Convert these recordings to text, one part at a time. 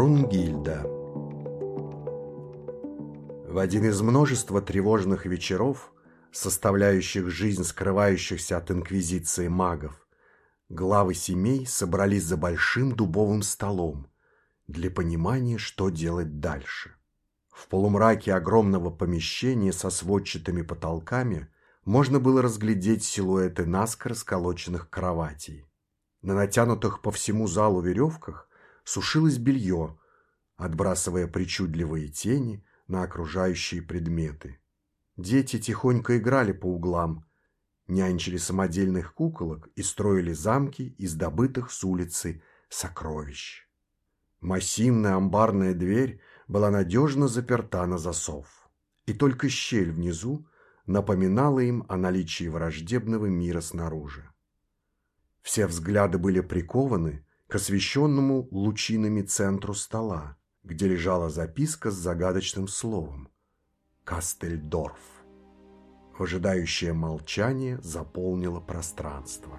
Брунгильда В один из множества тревожных вечеров, составляющих жизнь скрывающихся от инквизиции магов, главы семей собрались за большим дубовым столом для понимания, что делать дальше. В полумраке огромного помещения со сводчатыми потолками можно было разглядеть силуэты наскоро сколоченных кроватей. На натянутых по всему залу веревках сушилось белье, отбрасывая причудливые тени на окружающие предметы. Дети тихонько играли по углам, нянчили самодельных куколок и строили замки из добытых с улицы сокровищ. Массивная амбарная дверь была надежно заперта на засов, и только щель внизу напоминала им о наличии враждебного мира снаружи. Все взгляды были прикованы к освещенному лучинами центру стола, где лежала записка с загадочным словом «Кастельдорф». Ожидающее молчание заполнило пространство.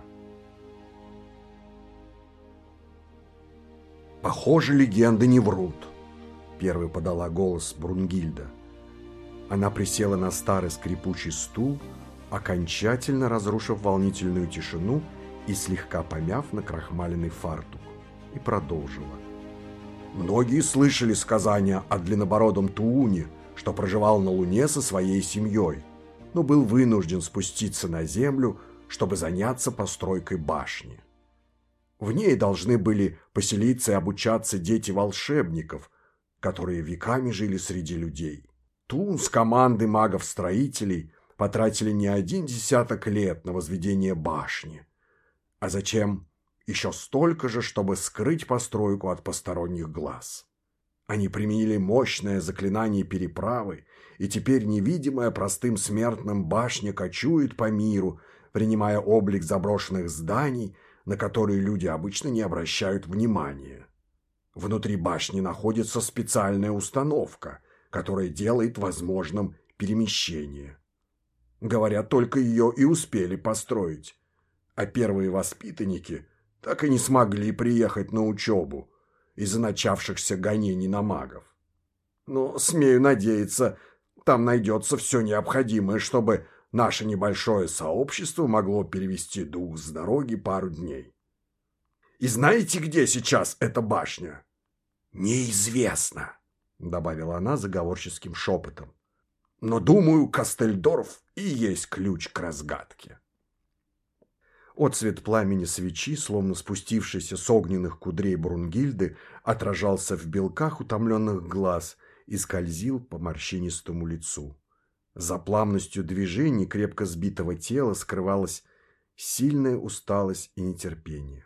«Похоже, легенды не врут», — первый подала голос Брунгильда. Она присела на старый скрипучий стул, окончательно разрушив волнительную тишину и слегка помяв на крахмаленный фартук, и продолжила. Многие слышали сказания о длиннобородом Тууне, что проживал на Луне со своей семьей, но был вынужден спуститься на Землю, чтобы заняться постройкой башни. В ней должны были поселиться и обучаться дети волшебников, которые веками жили среди людей. Тун с командой магов-строителей потратили не один десяток лет на возведение башни, а зачем еще столько же, чтобы скрыть постройку от посторонних глаз. Они применили мощное заклинание переправы, и теперь невидимая простым смертным башня кочует по миру, принимая облик заброшенных зданий, на которые люди обычно не обращают внимания. Внутри башни находится специальная установка, которая делает возможным перемещение. Говорят, только ее и успели построить а первые воспитанники так и не смогли приехать на учебу из-за начавшихся гонений на магов. Но, смею надеяться, там найдется все необходимое, чтобы наше небольшое сообщество могло перевести дух с дороги пару дней. И знаете, где сейчас эта башня? Неизвестно, добавила она заговорческим шепотом. Но, думаю, Кастельдорф и есть ключ к разгадке. Отцвет пламени свечи, словно спустившийся с огненных кудрей Брунгильды, отражался в белках утомленных глаз и скользил по морщинистому лицу. За плавностью движений крепко сбитого тела скрывалась сильная усталость и нетерпение.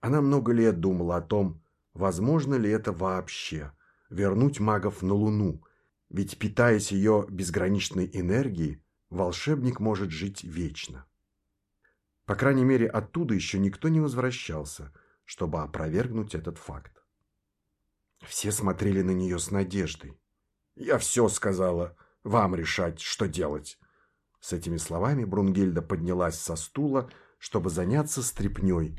Она много лет думала о том, возможно ли это вообще – вернуть магов на Луну, ведь, питаясь ее безграничной энергией, волшебник может жить вечно. По крайней мере, оттуда еще никто не возвращался, чтобы опровергнуть этот факт. Все смотрели на нее с надеждой. «Я все сказала. Вам решать, что делать». С этими словами Брунгельда поднялась со стула, чтобы заняться стряпней.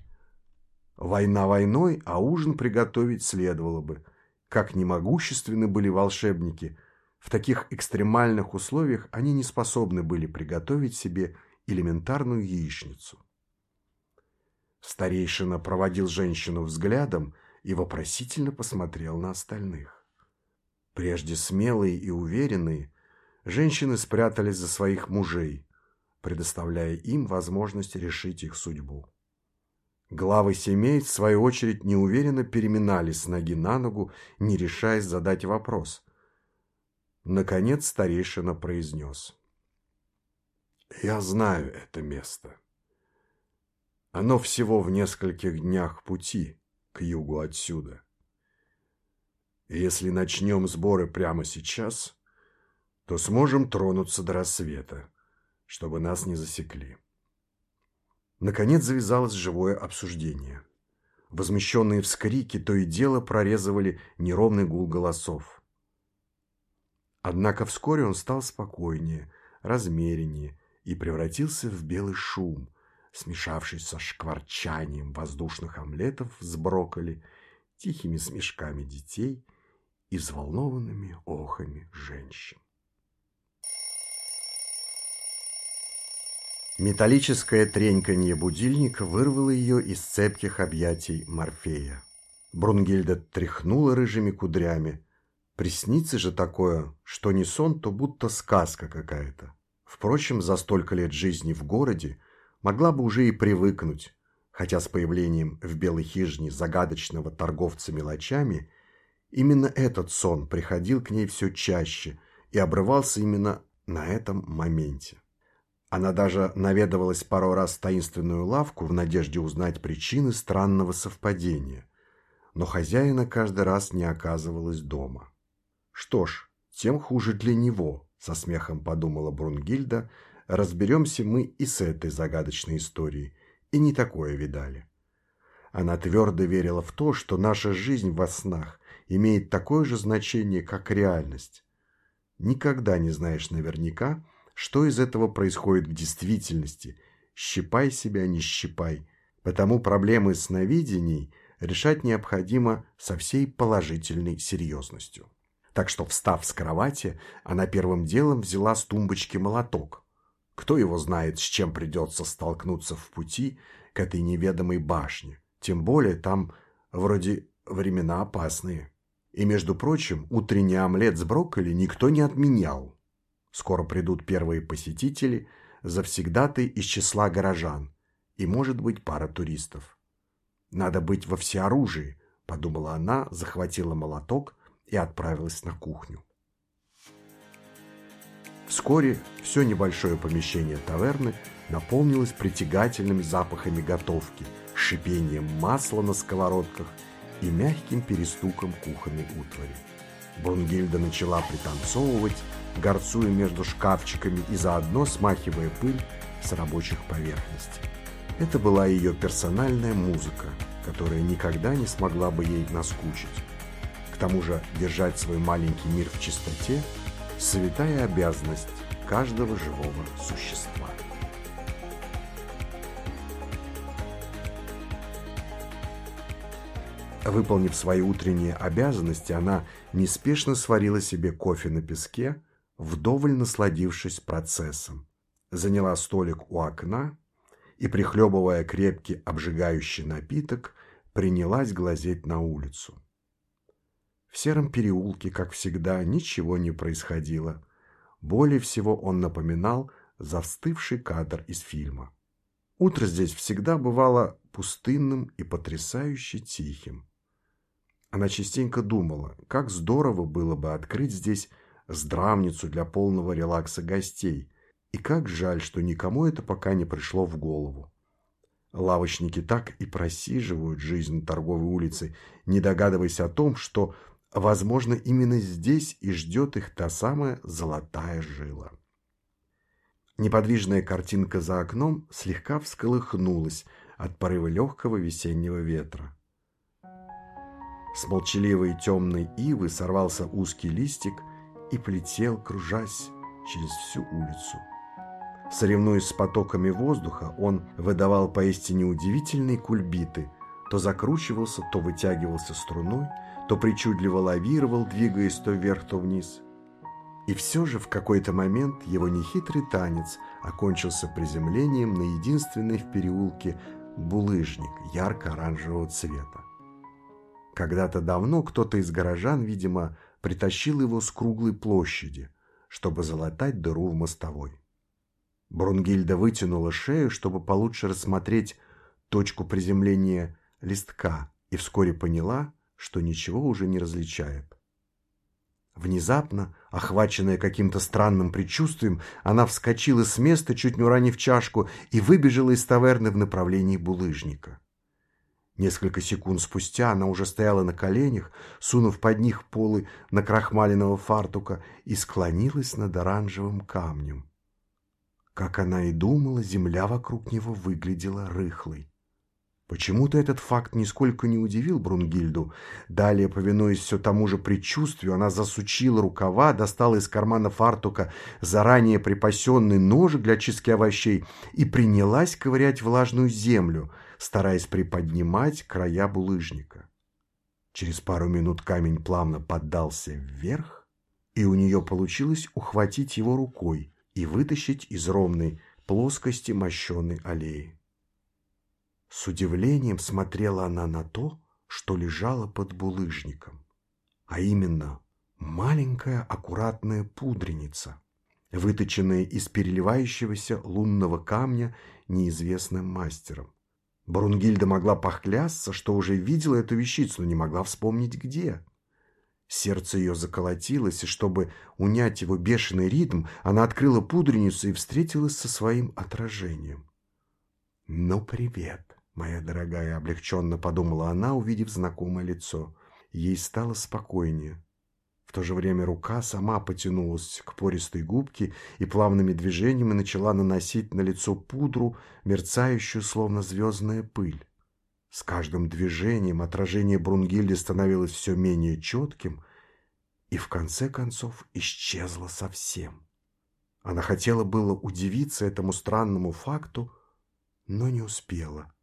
Война войной, а ужин приготовить следовало бы. Как немогущественны были волшебники, в таких экстремальных условиях они не способны были приготовить себе элементарную яичницу. Старейшина проводил женщину взглядом и вопросительно посмотрел на остальных. Прежде смелые и уверенные, женщины спрятались за своих мужей, предоставляя им возможность решить их судьбу. Главы семей, в свою очередь, неуверенно переминались с ноги на ногу, не решаясь задать вопрос. Наконец старейшина произнес. Я знаю это место. Оно всего в нескольких днях пути к югу отсюда. Если начнем сборы прямо сейчас, то сможем тронуться до рассвета, чтобы нас не засекли. Наконец завязалось живое обсуждение. Возмещенные вскрики то и дело прорезывали неровный гул голосов. Однако вскоре он стал спокойнее, размереннее и превратился в белый шум, смешавшись со шкварчанием воздушных омлетов с брокколи, тихими смешками детей и взволнованными охами женщин. Металлическое треньканье будильника вырвало ее из цепких объятий Морфея. Брунгильда тряхнула рыжими кудрями. Приснится же такое, что не сон, то будто сказка какая-то. Впрочем, за столько лет жизни в городе могла бы уже и привыкнуть, хотя с появлением в Белой хижине загадочного торговца мелочами именно этот сон приходил к ней все чаще и обрывался именно на этом моменте. Она даже наведывалась пару раз в таинственную лавку в надежде узнать причины странного совпадения, но хозяина каждый раз не оказывалось дома. «Что ж, тем хуже для него», — со смехом подумала Брунгильда, — «разберемся мы и с этой загадочной историей, и не такое видали». Она твердо верила в то, что наша жизнь во снах имеет такое же значение, как реальность. Никогда не знаешь наверняка, что из этого происходит в действительности. Щипай себя, не щипай. Потому проблемы сновидений решать необходимо со всей положительной серьезностью. Так что, встав с кровати, она первым делом взяла с тумбочки молоток. Кто его знает, с чем придется столкнуться в пути к этой неведомой башне. Тем более там вроде времена опасные. И, между прочим, утренний омлет с брокколи никто не отменял. Скоро придут первые посетители, завсегдаты из числа горожан и, может быть, пара туристов. «Надо быть во всеоружии», — подумала она, захватила молоток и отправилась на кухню. Вскоре все небольшое помещение таверны наполнилось притягательными запахами готовки, шипением масла на сковородках и мягким перестуком кухонной утвари. Брунгильда начала пританцовывать, горцуя между шкафчиками и заодно смахивая пыль с рабочих поверхностей. Это была ее персональная музыка, которая никогда не смогла бы ей наскучить. Тому же держать свой маленький мир в чистоте – святая обязанность каждого живого существа. Выполнив свои утренние обязанности, она неспешно сварила себе кофе на песке, вдоволь насладившись процессом. Заняла столик у окна и, прихлебывая крепкий обжигающий напиток, принялась глазеть на улицу. В сером переулке, как всегда, ничего не происходило. Более всего он напоминал застывший кадр из фильма. Утро здесь всегда бывало пустынным и потрясающе тихим. Она частенько думала, как здорово было бы открыть здесь здравницу для полного релакса гостей, и как жаль, что никому это пока не пришло в голову. Лавочники так и просиживают жизнь торговой улице, не догадываясь о том, что, возможно, именно здесь и ждет их та самая золотая жила. Неподвижная картинка за окном слегка всколыхнулась от порыва легкого весеннего ветра. С молчаливой темной ивы сорвался узкий листик и полетел, кружась через всю улицу. Соревнуясь с потоками воздуха, он выдавал поистине удивительные кульбиты, то закручивался, то вытягивался струной, то причудливо лавировал, двигаясь то вверх, то вниз. И все же в какой-то момент его нехитрый танец окончился приземлением на единственный в переулке булыжник ярко-оранжевого цвета. Когда-то давно кто-то из горожан, видимо, притащил его с круглой площади, чтобы залатать дыру в мостовой. Брунгильда вытянула шею, чтобы получше рассмотреть точку приземления листка, и вскоре поняла, что ничего уже не различает. Внезапно, охваченная каким-то странным предчувствием, она вскочила с места, чуть не уронив чашку, и выбежала из таверны в направлении булыжника. Несколько секунд спустя она уже стояла на коленях, сунув под них полы накрахмаленного фартука, и склонилась над оранжевым камнем. Как она и думала, земля вокруг него выглядела рыхлой. Почему-то этот факт нисколько не удивил Брунгильду. Далее, повинуясь все тому же предчувствию, она засучила рукава, достала из кармана фартука заранее припасенный нож для чистки овощей и принялась ковырять влажную землю, стараясь приподнимать края булыжника. Через пару минут камень плавно поддался вверх, и у нее получилось ухватить его рукой и вытащить из ровной плоскости мощеной аллеи. С удивлением смотрела она на то, что лежало под булыжником, а именно маленькая аккуратная пудреница, выточенная из переливающегося лунного камня неизвестным мастером. Брунгильда могла похлясться, что уже видела эту вещицу, но не могла вспомнить где. Сердце ее заколотилось, и чтобы унять его бешеный ритм, она открыла пудреницу и встретилась со своим отражением. «Ну, привет, моя дорогая!» — облегченно подумала она, увидев знакомое лицо. Ей стало спокойнее. В то же время рука сама потянулась к пористой губке и плавными движениями начала наносить на лицо пудру, мерцающую, словно звездная пыль. С каждым движением отражение Брунгильды становилось все менее четким и в конце концов исчезло совсем. Она хотела было удивиться этому странному факту, но не успела.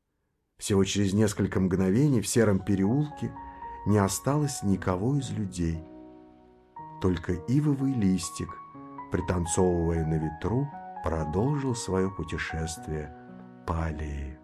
Всего через несколько мгновений в сером переулке не осталось никого из людей – только ивовый листик, пританцовывая на ветру, продолжил свое путешествие по аллее.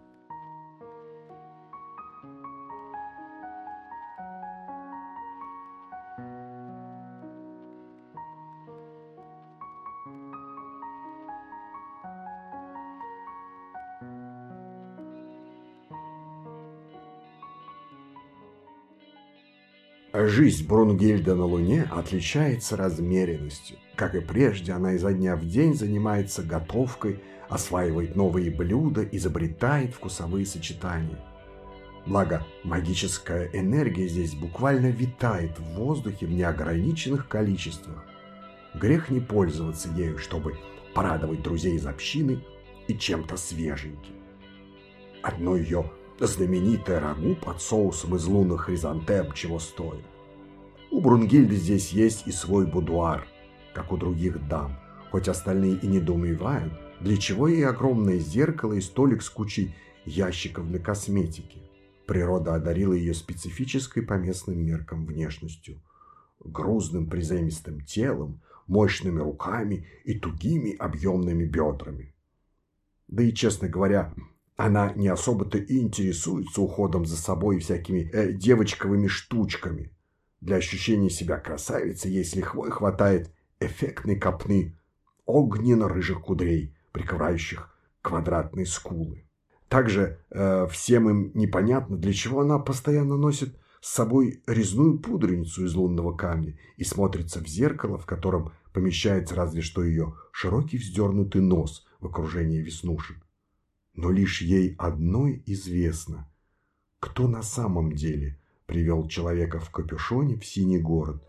Жизнь Брунгильда на Луне отличается размеренностью. Как и прежде, она изо дня в день занимается готовкой, осваивает новые блюда, изобретает вкусовые сочетания. Благо, магическая энергия здесь буквально витает в воздухе в неограниченных количествах. Грех не пользоваться ею, чтобы порадовать друзей из общины и чем-то свеженьким. Одно ее знаменитое рагу под соусом из лунных хризантем чего стоит. У Брунгильды здесь есть и свой будуар, как у других дам, хоть остальные и недоумевают, для чего ей огромное зеркало и столик с кучей ящиков для косметики. Природа одарила ее специфической по местным меркам внешностью, грузным приземистым телом, мощными руками и тугими объемными бедрами. Да и, честно говоря, она не особо-то и интересуется уходом за собой и всякими э, девочковыми штучками. Для ощущения себя красавицей ей с лихвой хватает эффектной копны огненно-рыжих кудрей, прикрывающих квадратные скулы. Также э, всем им непонятно, для чего она постоянно носит с собой резную пудреницу из лунного камня и смотрится в зеркало, в котором помещается разве что ее широкий вздернутый нос в окружении веснушек но лишь ей одной известно, кто на самом деле привел человека в капюшоне в синий город,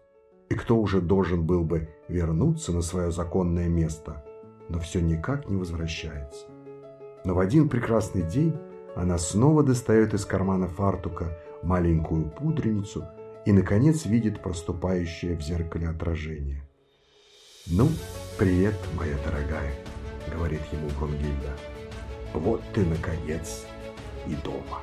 и кто уже должен был бы вернуться на свое законное место, но все никак не возвращается. Но в один прекрасный день она снова достает из кармана фартука маленькую пудреницу и, наконец, видит проступающее в зеркале отражение. «Ну, привет, моя дорогая», — говорит ему Конгильда. Вот ты, наконец, и дома.